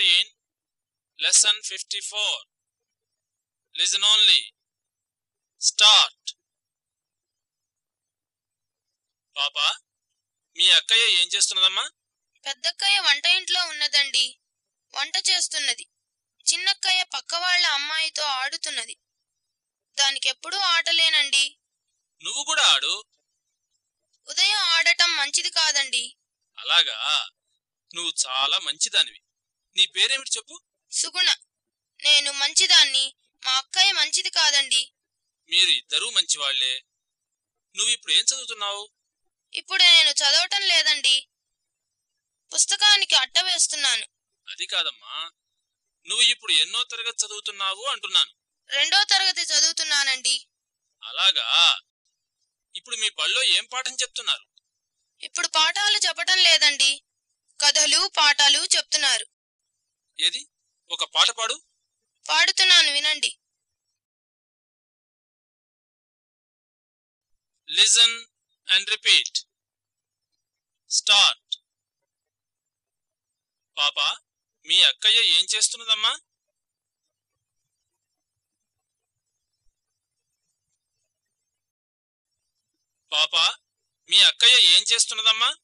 13, lesson 54. Listen only. Start. పాపా మీ అక్కయ్య ఏం చేస్తున్నదమ్మా? పెద్దక్కయ్య వంట ఇంట్లో ఉన్నదండి. వంట చేస్తున్నది. చిన్నక్కయ్య పక్క వాళ్ళ అమ్మాయితో ఆడుతున్నది. దానికెప్పుడూ ఆటలేనండి. నువ్వు కూడా ఆడు. ఉదయం ఆడటం మంచిది కాదండి. అలాగా? నువ్వు చాలా మంచిదానివి. నీ పేరేమిటి చెప్పు? సుగుణ. నేను మంచిదాన్ని మా అక్కయ్య మంచిది కాదండి. మీరు ఇద్దరూ మంచివాళ్ళే. నువ్వు ఇప్పుడు ఏం చదువుతున్నావు? ఇప్పుడు నేను చదవటం లేదండి. పుస్తకానికి అట్ట వేస్తున్నాను. అది కాదమ్మా. నువ్వు ఇప్పుడు ఎన్నో తరగతి చదువుతున్నావు అంటున్నాను. రెండో తరగతి చదువుతున్నానండి. అలాగా? ఇప్పుడు మీ బళ్ళో ఏం పాఠం చెప్తున్నారు? ఇప్పుడు పాఠాలు చెప్పటం లేదండి. కథలు పాఠాలు చెప్తున్నారు. ఏది? ఒక పాట పాడు. పాడుతున్నాను వినండి. లిజన్ అండ్ రిపీట్ స్టార్ట్ పాపా మీ అక్కయ్య ఏం చేస్తున్నదమ్మా? పాపా మీ అక్కయ్య ఏం చేస్తున్నదమ్మా?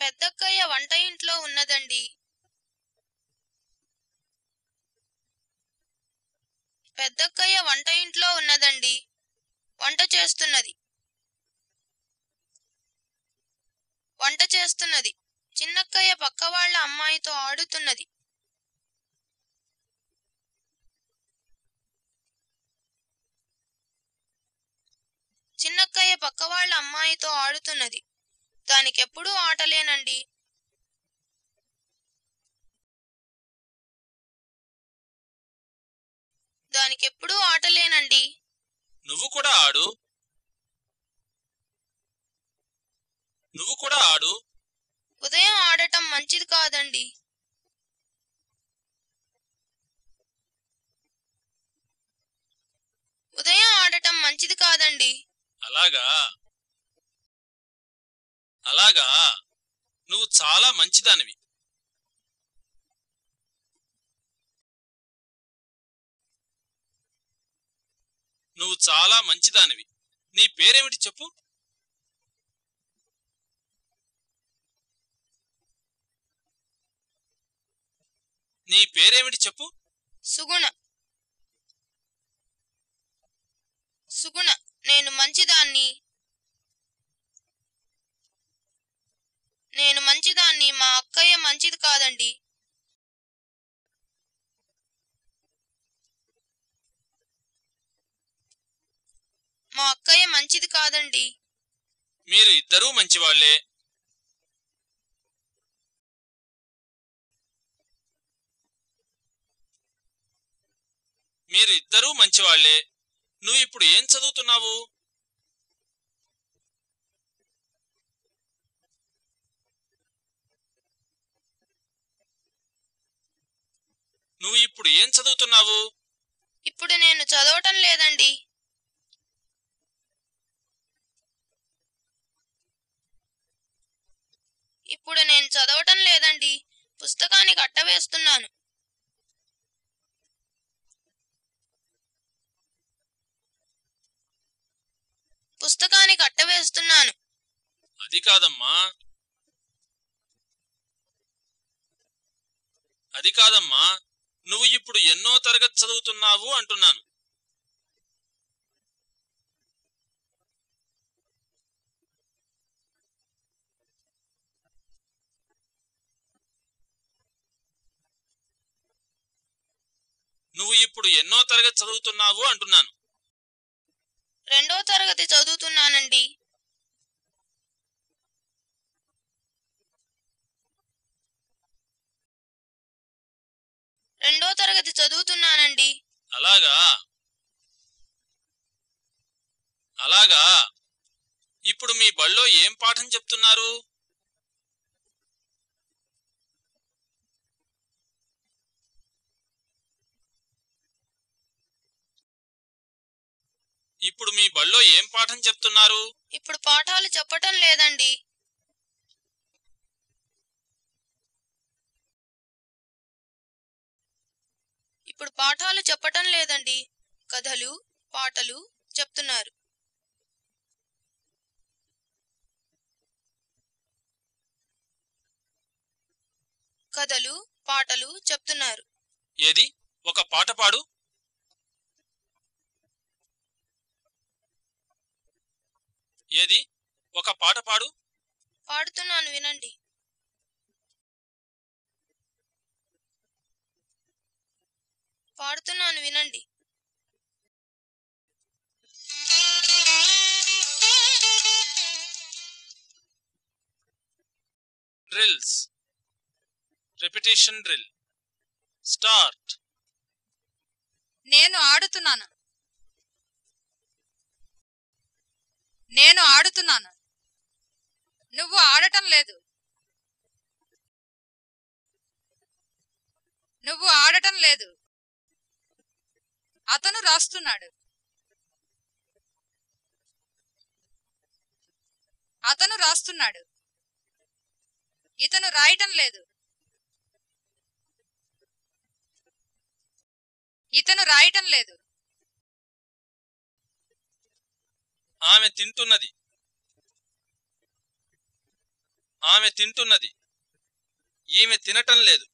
పెద్దక్కయ్య వంట ఇంట్లో ఉన్నదండి. పెద్దక్కయ్య వంట ఇంట్లో ఉన్నదండి. వంట చేస్తున్నది. వంట చేస్తున్నది. చిన్నక్కయ్య పక్క వాళ్ళ అమ్మాయితో ఆడుతున్నది. చిన్నక్కయ్య పక్క వాళ్ళ అమ్మాయితో ఆడుతున్నది. దానికెప్పుడూ ఆటలేనండి. దానికెప్పుడూ ఆటలేనండి. నువ్వు కూడా ఆడు. నువ్వు కూడా ఆడు. ఉదయం ఆడటం మంచిది కాదండి. ఉదయం ఆడటం మంచిది కాదండి. అలాగా? అలాగా? నువ్వు చాలా మంచిదానివి. నువ్వు చాలా మంచిదానివి. నీ పేరేమిటి చెప్పు? నీ పేరేమిటి చెప్పు? సుగుణ. సుగుణ నేను మంచిదాన్ని నేను మంచిదాన్ని మా అక్కయ్య మంచిది కాదండి. మా అక్కయ్య మంచిది కాదండి. మీరు ఇద్దరూ మంచివాళ్ళే మీరు ఇద్దరూ మంచివాళ్ళే నువ్వు ఇప్పుడు ఏం చదువుతున్నావు? నువ్వు ఇప్పుడు ఏం చదువుతున్నావు? ఇప్పుడు నేను చదవటం లేదండి. ఇప్పుడు నేను చదవటం లేదండి. పుస్తకానికి అట్టవేస్తున్నాను పుస్తకానికి అట్టవేస్తున్నాను అది కాదమ్మా. అది కాదమ్మా. నువ్వు ఇప్పుడు ఎన్నో తరగతి చదువుతున్నావు అంటున్నాను. నువ్వు ఇప్పుడు ఎన్నో తరగతి చదువుతున్నావు అంటున్నాను. రెండో తరగతి చదువుతున్నానండి. రెండో తరగతి చదువుతున్నానండి. అలాగా? అలాగా? ఇప్పుడు మీ బళ్ళో ఏం పాఠం చెప్తున్నారు? ఇప్పుడు మీ బళ్ళో ఏం పాఠం చెప్తున్నారు? ఇప్పుడు పాఠాలు చెప్పటం లేదండి. ఇప్పుడు పాఠాలు చెప్పటం లేదండి. కథలు పాటలు చెప్తున్నారు. కథలు పాటలు చెప్తున్నారు. ఏది? ఒక పాట పాడు. ఏది? ఒక పాట పాడు. పాడుతున్నాను వినండి. పాడుతున్నాను వినండి. డ్రిల్స్ రిపిటేషన్ డ్రిల్ స్టార్ట్ నేను ఆడుతున్నాను. నేను ఆడుతున్నాను. నువ్వు ఆడటం లేదు. నువ్వు ఆడటం లేదు. అతను రాస్తున్నాడు. అతను రాస్తున్నాడు. ఇతను రాయటం లేదు. ఇతను రాయటం లేదు. ఆమె తింటున్నది. ఆమె తింటున్నది. ఈమె తినటం లేదు.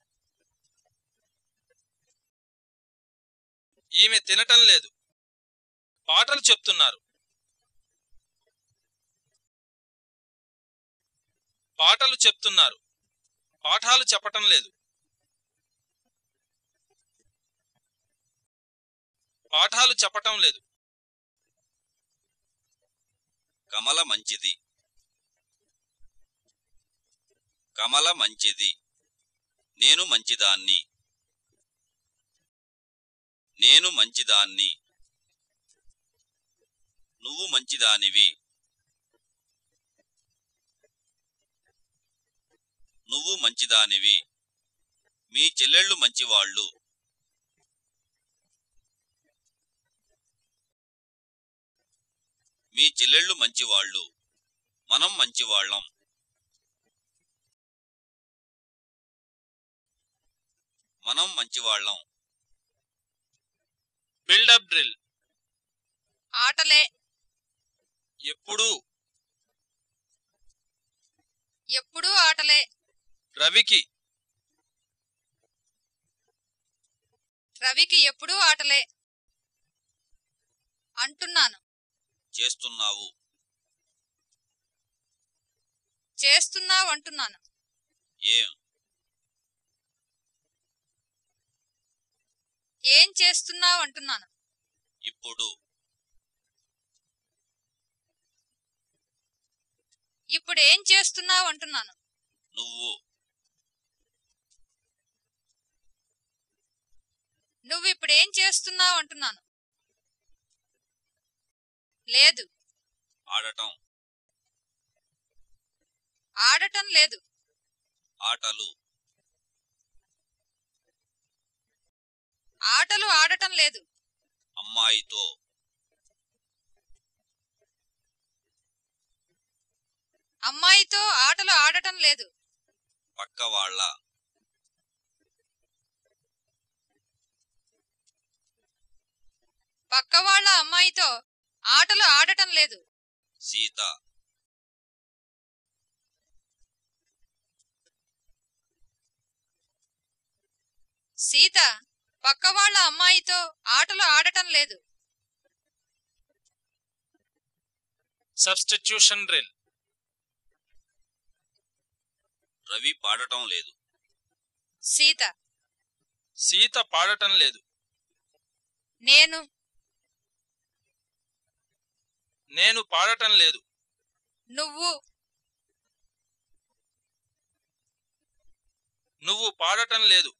ఈమె తినటం లేదు. పాటలు చెప్తున్నారు. పాటలు చెప్తున్నారు. పాఠాలు చెప్పటం లేదు. పాఠాలు చెప్పటం లేదు. కమల మంచిది. కమల మంచిది. నేను మంచిదాన్ని. నేను మంచిదాన్ని. నువ్వు మంచిదానివి. నువ్వు మంచిదానివి. మీ చెల్లెళ్ళు మంచివాళ్ళు. మీ చెల్లెళ్ళు మంచివాళ్ళు. మనం మంచివాళ్ళం. మనం మంచివాళ్ళం. Buildup drill. ఆటలే. ఎప్పుడు. ఎప్పుడూ ఆటలే. రవికి. రవికి ఎప్పుడూ ఆటలే. అంటున్నాను. చేస్తున్నావు. చేస్తున్నావు అంటున్నాను ఏం? ఏం చేస్తున్నావు అంటున్నాను ఇప్పుడు. ఇప్పుడు ఏం చేస్తున్నావు అంటున్నాను నువ్వు. నువ్వు ఇప్పుడు ఏం చేస్తున్నావు అంటున్నాను లేదు. ఆడటం. ఆడటం లేదు. ఆటలు. ఆటలు ఆడటం లేదు. అమ్మాయితో. అమ్మాయితో ఆటలు ఆడటం లేదు. పక్కవాళ్ళ పక్కవాళ్ళ అమ్మాయితో ఆటలు ఆడటం లేదు. సీత. సీత పక్కవాళ్ళ అమ్మాయితో ఆటలు ఆడటం లేదు. Substitution drill. రవి పాడటం లేదు. సీత. సీత పాడటం లేదు. నేను నేను పాడటం లేదు. నువ్వు నువ్వు పాడటం లేదు.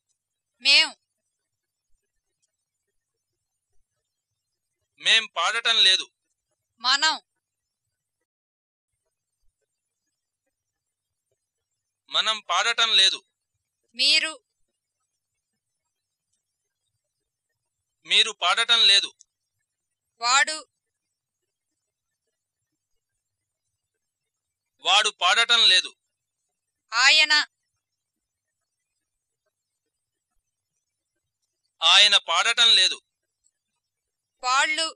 మేం మేం పాడటం లేదు. మనం మనం పాడటం లేదు. మీరు మీరు పాడటం లేదు. వాడు వాడు పాడటం లేదు. ఆయన ఆయన పాడటం లేదు. వాళ్ళు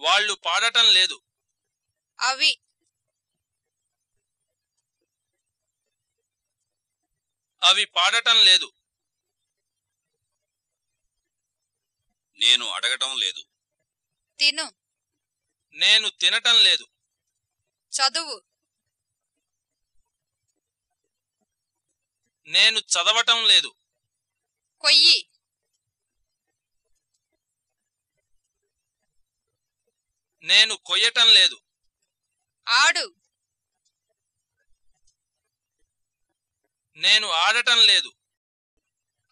వాళ్ళు పాడటం లేదు. అవి అవి పాడటం లేదు. నేను అడగటం లేదు. తిను. నేను తినటం లేదు. చదువు. నేను చదవటం లేదు. కొయ్యి. నేను కొయ్యటం లేదు. ఆడు. నేను ఆడటం లేదు.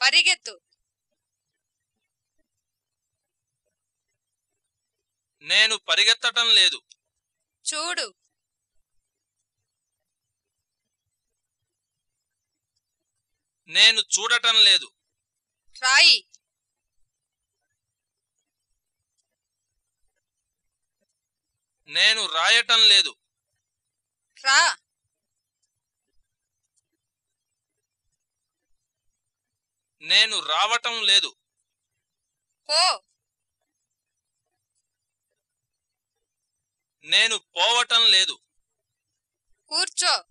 పరిగెత్తు. నేను పరిగెత్తటం లేదు. చూడు. నేను చూడటం లేదు. రాయి. నేను రాయటం లేదు. రా. నేను రావటం లేదు. పో. నేను పోవటం లేదు. కూర్చో.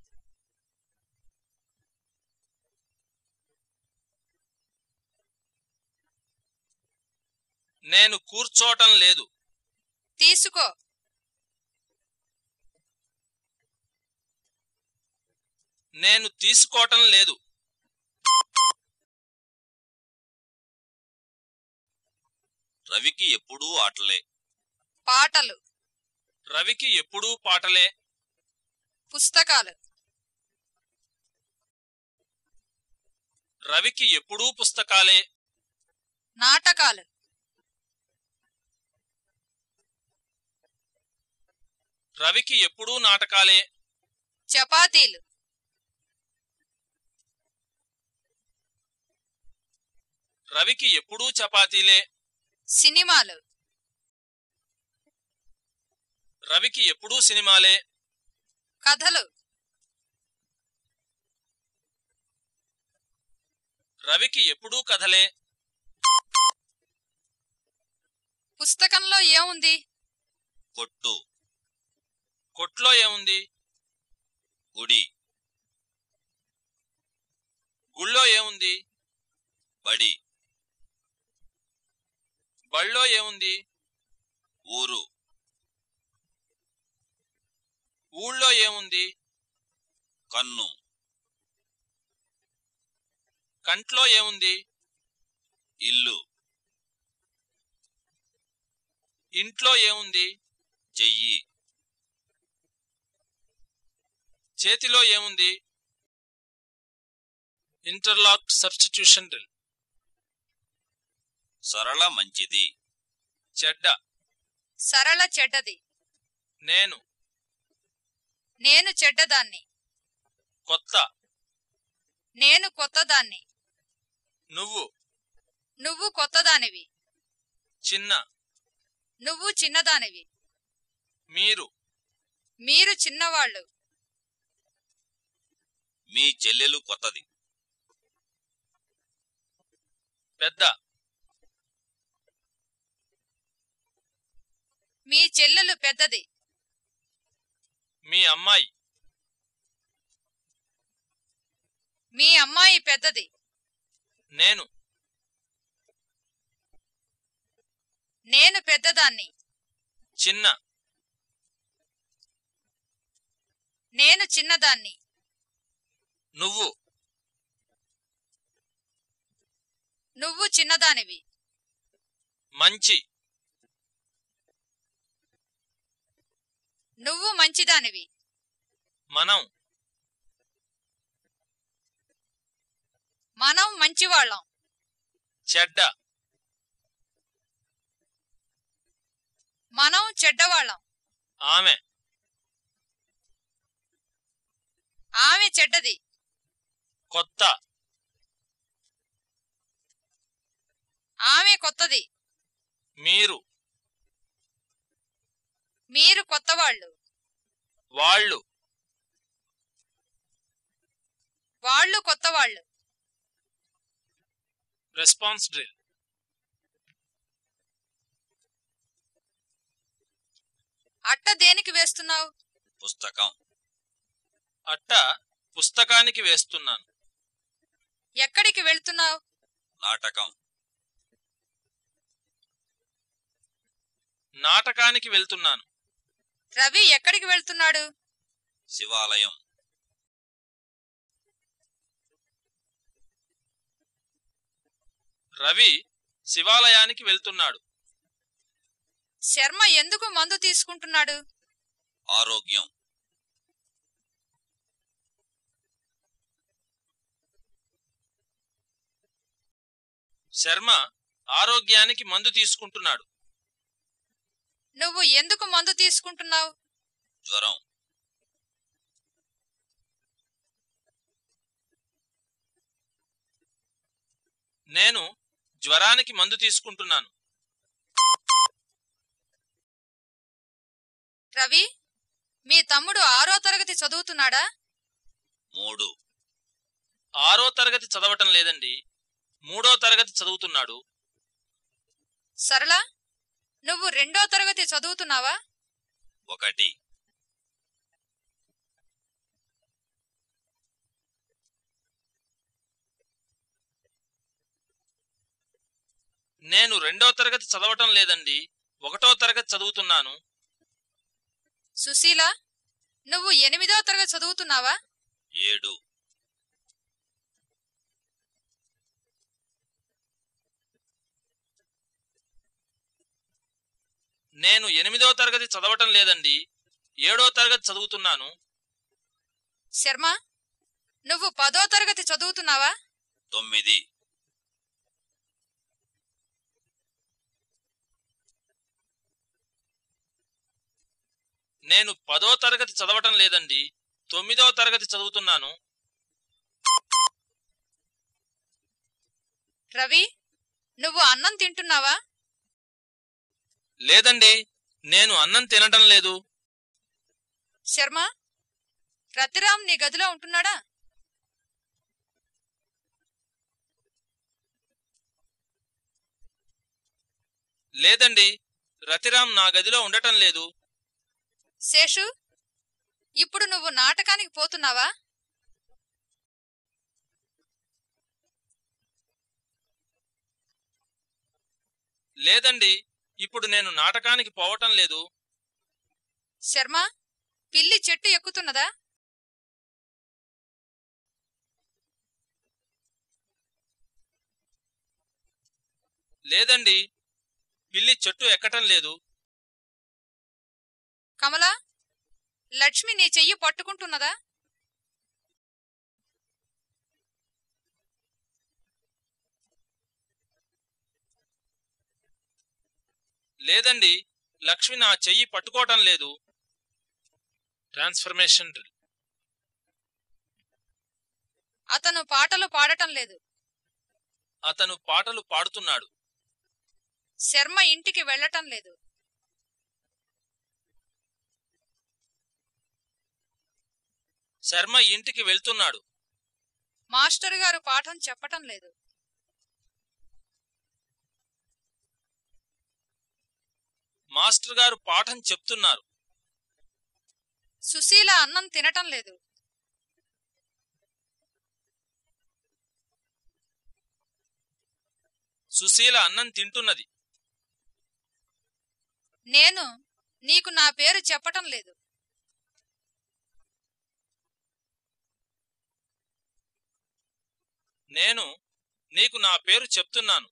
నేను కూర్చోటం లేదు. తీసుకో. నేను తీసుకోవటం లేదు. రవికి ఎప్పుడూ ఆటలే. పాటలు. రవికి ఎప్పుడూ పాటలే. పుస్తకాలు. రవికి ఎప్పుడూ పుస్తకాలే. నాటకాలు. రవికి ఎప్పుడూ నాటకాలే. చపాతీలు. రవికి ఎప్పుడూ చపాతీలే. సినిమాలు. రవికి ఎప్పుడూ సినిమాలే. కథలు. రవికి ఎప్పుడూ కథలే. పుస్తకంలో ఏముంది? కొట్టు. కొట్లో ఏముంది? గుడి. గుళ్ళో ఏముంది? బడి. బళ్ళో ఏముంది? ఊరు. ఊళ్ళో ఏముంది? కన్ను. కంట్లో ఏముంది? ఇల్లు. ఇంట్లో ఏముంది? చెయ్యి. చేతిలో ఏముంది? Interlock substitution drill. సరళ మంచిది. చెడ్డ. సరళ చెడ్డది. నేను. నేను చెడ్డదాన్ని. కొత్త. నేను కొత్తదాన్ని. నువ్వు. నువ్వు కొత్తదానివి. చిన్న. నువ్వు చిన్నదానివి. మీరు. మీరు చిన్నవాళ్ళు. మీ చెల్లెలు కొత్తది. పెద్ద. మీ చెల్లెలు పెద్దది. మీ అమ్మాయి. మీ అమ్మాయి పెద్దది. నేను. నేను పెద్దదాన్ని. చిన్న. నేను చిన్నదాన్ని. నువ్వు. నువ్వు చిన్నదానివి. మంచి. నువ్వు మంచిదానివి. మనం. మనం మంచివాళ్ళం. చెడ్డ. మనం చెడ్డవాళ్ళం. ఆమె. ఆమె చెడ్డది. కొత్త. ఆమె కొత్తది. మీరు. మీరు కొత్తవాళ్ళు. వాళ్ళు. వాళ్ళు కొత్త వాళ్ళు రెస్పాన్స్ డ్రిల్ అట్ట దేనికి వేస్తున్నావు? పుస్తకం. అట్ట పుస్తకానికి వేస్తున్నాను. ఎక్కడికి వెళ్తున్నావు? నాటకం. నాటకానికి వెళ్తున్నాను. రవి ఎక్కడికి వెళ్తున్నాడు? శివాలయం. రవి శివాలయానికి వెళ్తున్నాడు. శర్మ ఎందుకు మందు తీసుకుంటున్నాడు? ఆరోగ్యం. శర్మ ఆరోగ్యానికి మందు తీసుకుంటున్నాడు. నువ్వు ఎందుకు మందు తీసుకుంటున్నావు? జ్వరం. నేను జ్వరానికి మందు తీసుకుంటున్నాను. రవి మీ తమ్ముడు ఆరో తరగతి చదువుతున్నాడా? మూడు. ఆరో తరగతి చదవటం లేదండి. మూడో తరగతి చదువుతున్నాడు. సరళ నువ్వు రెండో తరగతి చదువుతున్నావా? ఒకటి. నేను రెండో తరగతి చదవటం లేదండి. ఒకటో తరగతి చదువుతున్నాను. సుశీల నువ్వు ఎనిమిదో తరగతి చదువుతున్నావా? ఏడు. నేను ఎనిమిదో తరగతి చదవటం లేదండి. ఏడో తరగతి చదువుతున్నాను. శర్మ నువ్వు పదో తరగతి చదువుతున్నావా? తొమ్మిది. నేను పదో తరగతి చదవటం లేదండి. తొమ్మిదో తరగతి చదువుతున్నాను. రవి నువ్వు అన్నం తింటున్నావా? లేదండి నేను అన్నం తినటం లేదు. శర్మ రతిరామ్ నీ గదిలో ఉంటున్నాడా? లేదండి రతిరామ్ నా గదిలో ఉండటం లేదు. శేషు ఇప్పుడు నువ్వు నాటకానికి పోతున్నావా? లేదండి ఇప్పుడు నేను నాటకానికి పోవటం లేదు. శర్మ పిల్లి చెట్టు ఎక్కుతున్నదా? లేదండి పిల్లి చెట్టు ఎక్కటం లేదు. కమలా లక్ష్మి నీ చెయ్యి పట్టుకుంటున్నదా? లేదండి లక్ష్మి నా చెయ్యి పట్టుకోవటం లేదు. ట్రాన్స్ఫర్మేషన్ డ్రిల్ అతను పాటలు పాడటం లేదు. అతను పాటలు పాడుతున్నాడు. శర్మ ఇంటికి వెళ్ళటం లేదు. శర్మ ఇంటికి వెళ్తున్నాడు. మాస్టర్ గారు పాఠం చెప్పటం లేదు. మాస్టర్ గారు పాఠం చెప్తున్నారు. సుశీల అన్నం తినటం లేదు. సుశీల అన్నం తింటున్నది. నేను నీకు నా పేరు చెప్పటం లేదు. నేను నీకు నా పేరు చెప్తున్నాను.